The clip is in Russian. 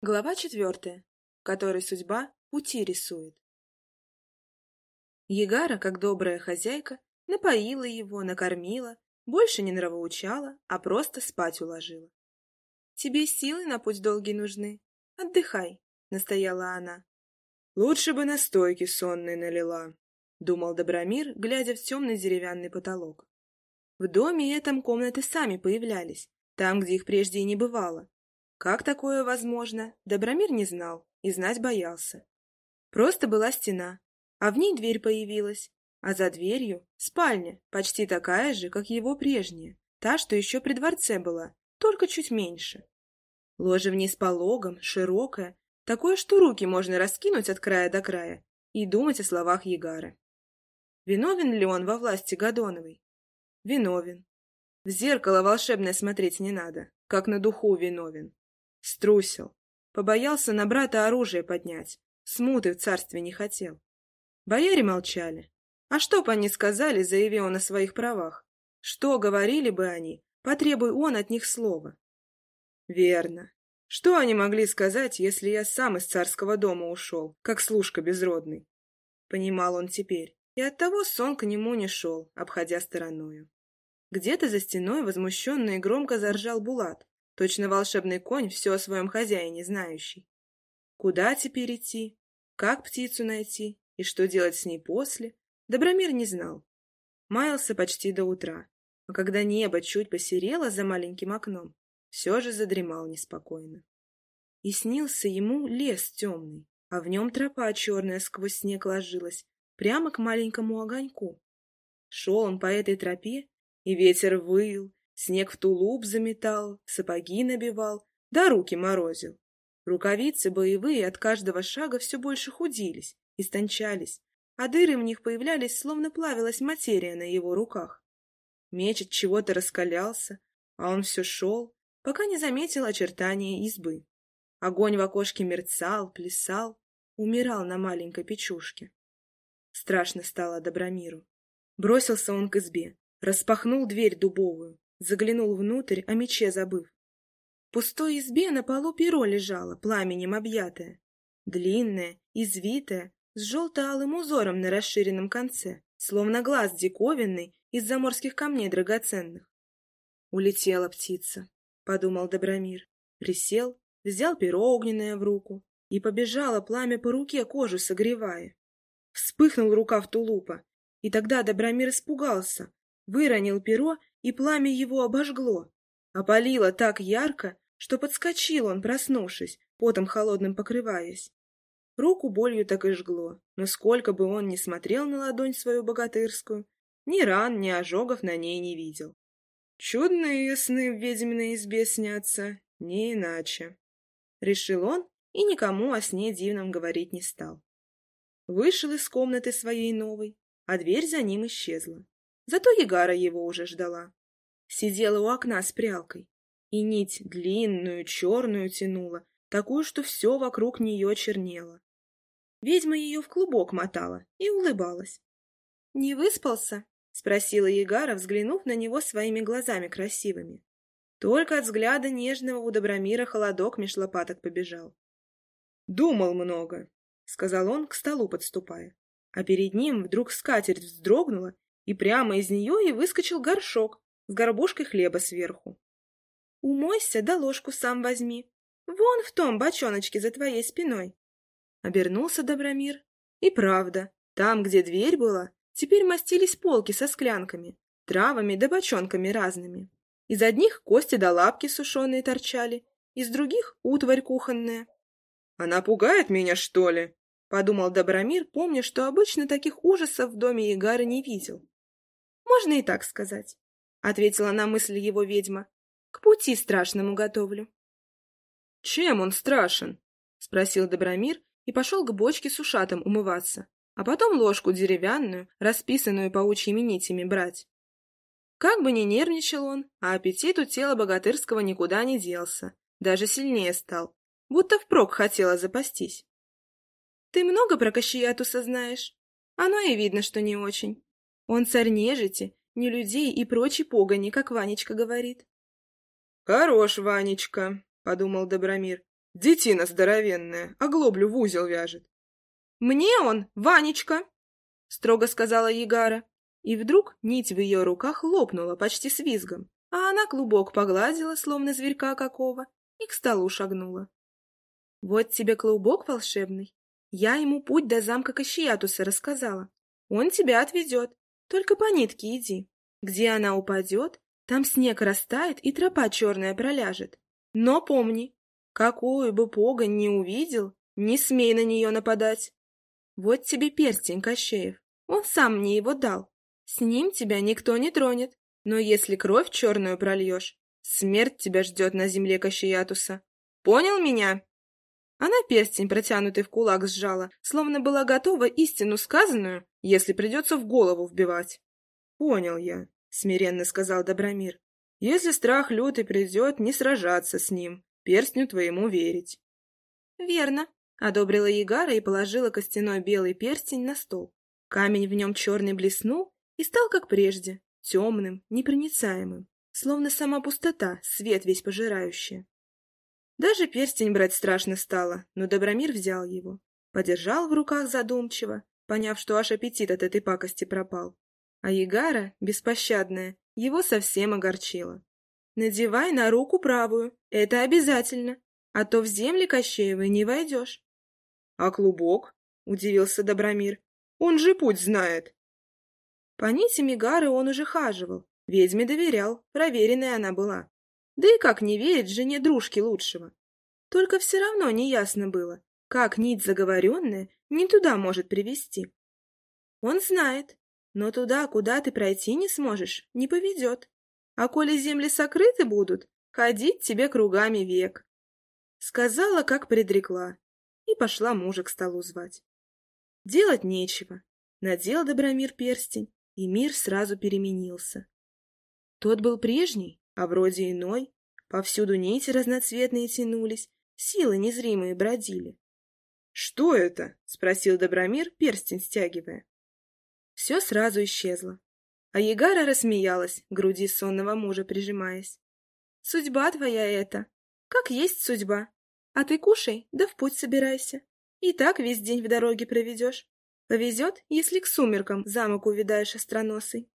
Глава четвертая, которой судьба пути рисует. Егара, как добрая хозяйка, напоила его, накормила, больше не нравоучала, а просто спать уложила. «Тебе силы на путь долгий нужны. Отдыхай», — настояла она. «Лучше бы настойки сонной налила», — думал Добромир, глядя в темный деревянный потолок. В доме этом комнаты сами появлялись, там, где их прежде и не бывало, как такое возможно, Добромир не знал и знать боялся. Просто была стена, а в ней дверь появилась, а за дверью спальня, почти такая же, как его прежняя, та, что еще при дворце была, только чуть меньше. Ложе вниз пологом, широкое, такое, что руки можно раскинуть от края до края и думать о словах Егары. Виновен ли он во власти Гадоновой? Виновен. В зеркало волшебное смотреть не надо, как на духу виновен. Струсил. Побоялся на брата оружие поднять. Смуты в царстве не хотел. Бояре молчали. А что бы они сказали, заявив он о своих правах? Что говорили бы они, потребуй он от них слова? Верно. Что они могли сказать, если я сам из царского дома ушел, как служка безродный? Понимал он теперь, и оттого сон к нему не шел, обходя стороною. Где-то за стеной возмущенно и громко заржал Булат, Точно волшебный конь, все о своем хозяине знающий. Куда теперь идти? Как птицу найти? И что делать с ней после? Добромир не знал. Маялся почти до утра. А когда небо чуть посерело за маленьким окном, все же задремал неспокойно. И снился ему лес темный, а в нем тропа черная сквозь снег ложилась, прямо к маленькому огоньку. Шел он по этой тропе, и ветер выл, Снег в тулуп заметал, сапоги набивал, да руки морозил. Рукавицы боевые от каждого шага все больше худились, истончались, а дыры в них появлялись, словно плавилась материя на его руках. Меч от чего-то раскалялся, а он все шел, пока не заметил очертания избы. Огонь в окошке мерцал, плясал, умирал на маленькой печушке. Страшно стало Добромиру. Бросился он к избе, распахнул дверь дубовую, Заглянул внутрь, о мече забыв. В пустой избе на полу перо лежало, пламенем объятое. Длинное, извитое, с желто-алым узором на расширенном конце, словно глаз диковинный из заморских камней драгоценных. «Улетела птица», — подумал Добромир. Присел, взял перо огненное в руку и побежало пламя по руке, кожу согревая. Вспыхнул рукав тулупа, и тогда Добромир испугался, выронил перо и пламя его обожгло. Опалило так ярко, что подскочил он, проснувшись, потом холодным покрываясь. Руку болью так и жгло, но сколько бы он ни смотрел на ладонь свою богатырскую, ни ран, ни ожогов на ней не видел. Чудные сны в ведьминой избе снятся, не иначе. Решил он и никому о сне дивном говорить не стал. Вышел из комнаты своей новой, а дверь за ним исчезла. Зато Ягара его уже ждала. Сидела у окна с прялкой, и нить длинную, черную тянула, такую, что все вокруг нее чернело. Ведьма ее в клубок мотала и улыбалась. — Не выспался? — спросила Ягара, взглянув на него своими глазами красивыми. Только от взгляда нежного у Добромира холодок меж лопаток побежал. — Думал много, — сказал он, к столу подступая. А перед ним вдруг скатерть вздрогнула, и прямо из нее и выскочил горшок с горбушкой хлеба сверху. «Умойся, да ложку сам возьми. Вон в том бочоночке за твоей спиной». Обернулся Добромир. И правда, там, где дверь была, теперь мастились полки со склянками, травами да бочонками разными. Из одних кости да лапки сушеные торчали, из других — утварь кухонная. «Она пугает меня, что ли?» — подумал Добромир, помня, что обычно таких ужасов в доме Егары не видел. Можно и так сказать, — ответила на мысль его ведьма. — К пути страшному готовлю. — Чем он страшен? — спросил Добромир и пошел к бочке с ушатом умываться, а потом ложку деревянную, расписанную паучьими нитями, брать. Как бы ни нервничал он, а аппетит у тела богатырского никуда не делся, даже сильнее стал, будто впрок хотела запастись. — Ты много про Кащиятуса знаешь? Оно и видно, что не очень. Он царь нежити, не людей и прочей погони, как Ванечка говорит. — Хорош, Ванечка, — подумал Добромир. — Детина здоровенная, оглоблю в узел вяжет. «Мне он, Ванечка!» — строго сказала Ягара. И вдруг нить в ее руках лопнула почти с визгом, а она клубок погладила, словно зверька какого, и к столу шагнула. «Вот тебе клубок волшебный. Я ему путь до замка Кащиятуса рассказала. Он тебя отведет. Только по нитке иди. Где она упадет, там снег растает и тропа черная проляжет. Но помни, какую бы погонь не увидел, не смей на нее нападать. Вот тебе перстень, Кощеев. Он сам мне его дал. С ним тебя никто не тронет. Но если кровь черную прольешь, смерть тебя ждет на земле Кащеятуса. Понял меня? Она перстень, протянутый в кулак, сжала, словно была готова истину сказанную, если придется в голову вбивать. — Понял я, — смиренно сказал Добромир. — Если страх лютый придет, не сражаться с ним, перстню твоему верить. — Верно, — одобрила Ягара и положила костяной белый перстень на стол. Камень в нем черный блеснул и стал, как прежде, темным, непроницаемым, словно сама пустота, свет весь пожирающая. Даже перстень брать страшно стало, но Добромир взял его. Подержал в руках задумчиво, поняв, что аж аппетит от этой пакости пропал. А Ягара, беспощадная, его совсем огорчила. «Надевай на руку правую, это обязательно, а то в земли Кощеевой не войдешь». «А клубок?» — удивился Добромир. «Он же путь знает». По нити Мигары он уже хаживал, ведьме доверял, проверенная она была. Да и как не верить жене дружки лучшего? Только все равно неясно было, как нить заговоренная не туда может привести. Он знает, но туда, куда ты пройти не сможешь, не поведет. А коли земли сокрыты будут, ходить тебе кругами век. Сказала, как предрекла, и пошла мужа к столу звать. Делать нечего. Надел Добромир перстень, и мир сразу переменился. Тот был прежний, а вроде иной. Повсюду нити разноцветные тянулись, силы незримые бродили. — Что это? — спросил Добромир, перстень стягивая. Все сразу исчезло. А Егара рассмеялась, груди сонного мужа прижимаясь. — Судьба твоя это. Как есть судьба. А ты кушай, да в путь собирайся. И так весь день в дороге проведешь. Повезет, если к сумеркам замок увидаешь остроносый.